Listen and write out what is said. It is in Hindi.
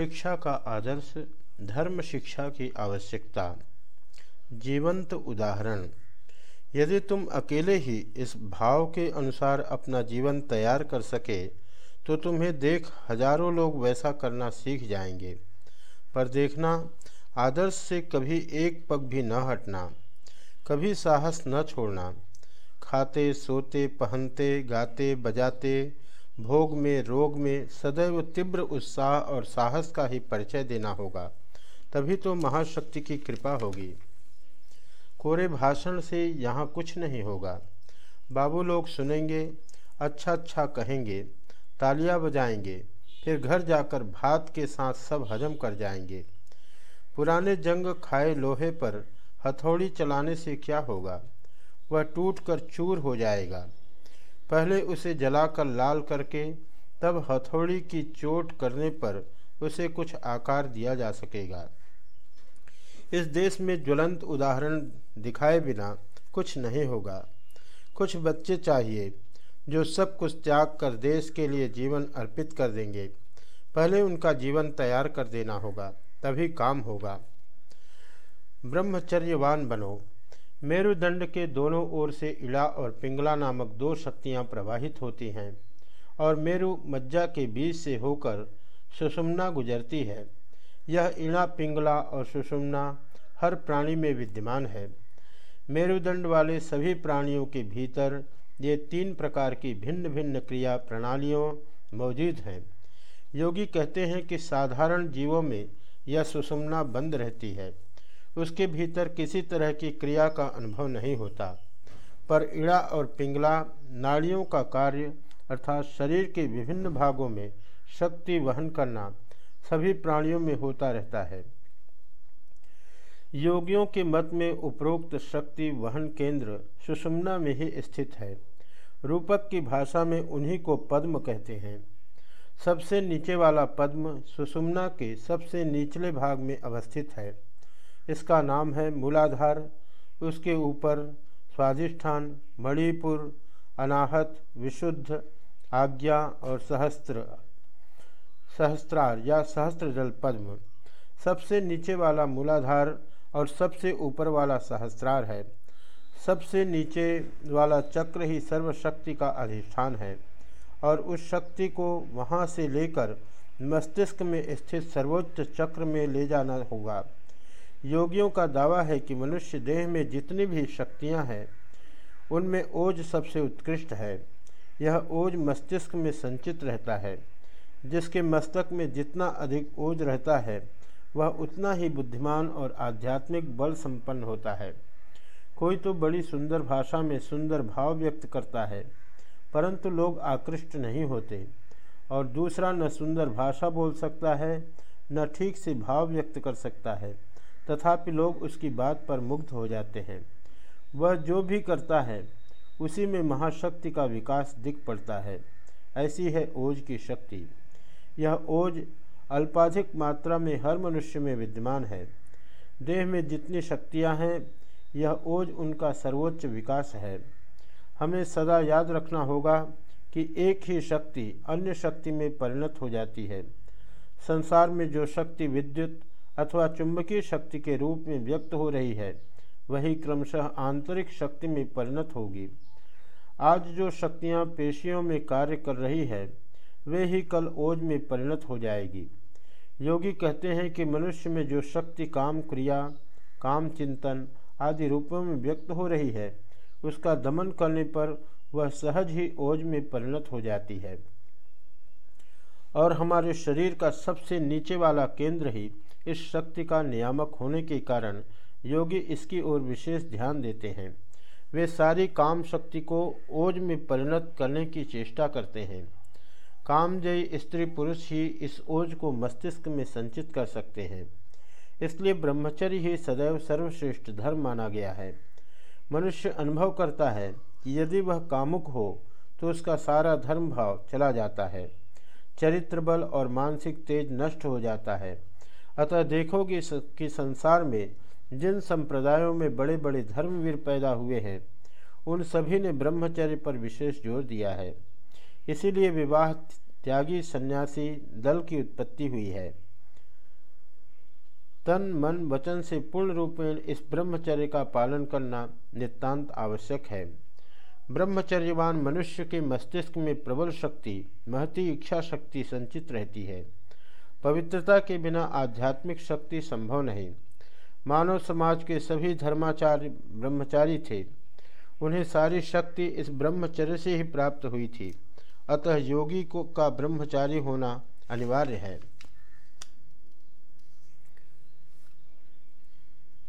शिक्षा का आदर्श, धर्म शिक्षा की आवश्यकता। जीवंत उदाहरण, यदि तुम अकेले ही इस भाव के अनुसार अपना जीवन तैयार कर सके तो तुम्हें देख हज़ारों लोग वैसा करना सीख जाएँगे। पर देखना, आदर्श से कभी एक पग भी न हटना, कभी साहस न छोड़ना। खाते, सोते, पहनते, गाते, बजाते भोग में, रोग में सदैव तीव्र उत्साह और साहस का ही परिचय देना होगा, तभी तो महाशक्ति की कृपा होगी। कोरे भाषण से यहाँ कुछ नहीं होगा। बाबू लोग सुनेंगे अच्छा अच्छा कहेंगे, तालियाँ बजाएँगे, फिर घर जाकर भात के साथ सब हजम कर जाएँगे। पुराने जंग खाए लोहे पर हथौड़ी चलाने से क्या होगा? वह टूट कर चूर हो जाएगा। पहले उसे जलाकर लाल करके, तब हथौड़ी की चोट करने पर उसे कुछ आकार दिया जा सकेगा। इस देश में ज्वलंत उदाहरण दिखाए बिना कुछ नहीं होगा। कुछ बच्चे चाहिए, जो सब कुछ त्याग कर देश के लिए जीवन अर्पित कर देंगे। पहले उनका जीवन तैयार कर देना होगा, तभी काम होगा। ब्रह्मचर्यवान बनो। मेरुदंड के दोनों ओर से इड़ा और पिंगला नामक दो शक्तियाँ प्रवाहित होती हैं और मेरु मज्जा के बीच से होकर सुषुम्ना गुजरती है। यह इड़ा, पिंगला और सुषुम्ना हर प्राणी में विद्यमान है। मेरुदंड वाले सभी प्राणियों के भीतर ये तीन प्रकार की भिन्न भिन्न क्रिया प्रणालियों मौजूद हैं। योगी कहते हैं कि साधारण जीवों में यह सुषुम्ना बंद रहती है। उसके भीतर किसी तरह की क्रिया का अनुभव नहीं होता। पर इड़ा और पिंगला नाड़ियों का कार्य अर्थात शरीर के विभिन्न भागों में शक्ति वहन करना सभी प्राणियों में होता रहता है। योगियों के मत में उपरोक्त शक्ति वहन केंद्र सुषुम्ना में ही स्थित है। रूपक की भाषा में उन्हीं को पद्म कहते हैं। सबसे नीचे वाला पद्म सुषुम्ना के सबसे निचले भाग में अवस्थित है। इसका नाम है मूलाधार। उसके ऊपर स्वाधिष्ठान, मणिपुर, अनाहत, विशुद्ध, आज्ञा और सहस्त्र, सहस्त्रार या सहस्त्र जल पद्म। सबसे नीचे वाला मूलाधार और सबसे ऊपर वाला सहस्त्रार है। सबसे नीचे वाला चक्र ही सर्वशक्ति का अधिष्ठान है और उस शक्ति को वहाँ से लेकर मस्तिष्क में स्थित सर्वोच्च चक्र में ले जाना होगा। योगियों का दावा है कि मनुष्य देह में जितनी भी शक्तियाँ हैं, उनमें ओज सबसे उत्कृष्ट है। यह ओज मस्तिष्क में संचित रहता है, जिसके मस्तक में जितना अधिक ओज रहता है, वह उतना ही बुद्धिमान और आध्यात्मिक बल संपन्न होता है। कोई तो बड़ी सुंदर भाषा में सुंदर भाव व्यक्त करता है, परंतु लोग आकृष्ट नहीं होते, और दूसरा न सुंदर भाषा बोल सकता है, न ठीक से भाव व्यक्त कर सकता है। तथापि लोग उसकी बात पर मुग्ध हो जाते हैं। वह जो भी करता है, उसी में महाशक्ति का विकास दिख पड़ता है। ऐसी है ओज की शक्ति। यह ओज अल्पाधिक मात्रा में हर मनुष्य में विद्यमान है। देह में जितनी शक्तियाँ हैं, यह ओज उनका सर्वोच्च विकास है। हमें सदा याद रखना होगा कि एक ही शक्ति अन्य शक्ति में परिणत हो जाती है। संसार में जो शक्ति विद्युत अथवा चुंबकीय शक्ति के रूप में व्यक्त हो रही है, वही क्रमशः आंतरिक शक्ति में परिणत होगी। आज जो शक्तियाँ पेशियों में कार्य कर रही है, वे ही कल ओज में परिणत हो जाएगी। योगी कहते हैं कि मनुष्य में जो शक्ति काम क्रिया, काम चिंतन आदि रूपों में व्यक्त हो रही है, उसका दमन करने पर वह सहज ही ओज में परिणत हो जाती है। और हमारे शरीर का सबसे नीचे वाला केंद्र ही इस शक्ति का नियामक होने के कारण योगी इसकी ओर विशेष ध्यान देते हैं। वे सारी काम शक्ति को ओज में परिणत करने की चेष्टा करते हैं। कामजयी स्त्री पुरुष ही इस ओज को मस्तिष्क में संचित कर सकते हैं। इसलिए ब्रह्मचर्य ही सदैव सर्वश्रेष्ठ धर्म माना गया है। मनुष्य अनुभव करता है कि यदि वह कामुक हो तो उसका सारा धर्म भाव चला जाता है। चरित्र बल और मानसिक तेज नष्ट हो जाता है। अतः देखोगे कि संसार में जिन संप्रदायों में बड़े बड़े धर्मवीर पैदा हुए हैं, उन सभी ने ब्रह्मचर्य पर विशेष ज़ोर दिया है। इसीलिए विवाह त्यागी सन्यासी दल की उत्पत्ति हुई है। तन, मन, वचन से पूर्ण रूपेण इस ब्रह्मचर्य का पालन करना नितांत आवश्यक है। ब्रह्मचर्यवान मनुष्य के मस्तिष्क में प्रबल शक्ति, महती इच्छा शक्ति संचित रहती है। पवित्रता के बिना आध्यात्मिक शक्ति संभव नहीं। मानव समाज के सभी धर्माचार्य ब्रह्मचारी थे। उन्हें सारी शक्ति इस ब्रह्मचर्य से ही प्राप्त हुई थी। अतः योगी को का ब्रह्मचारी होना अनिवार्य है।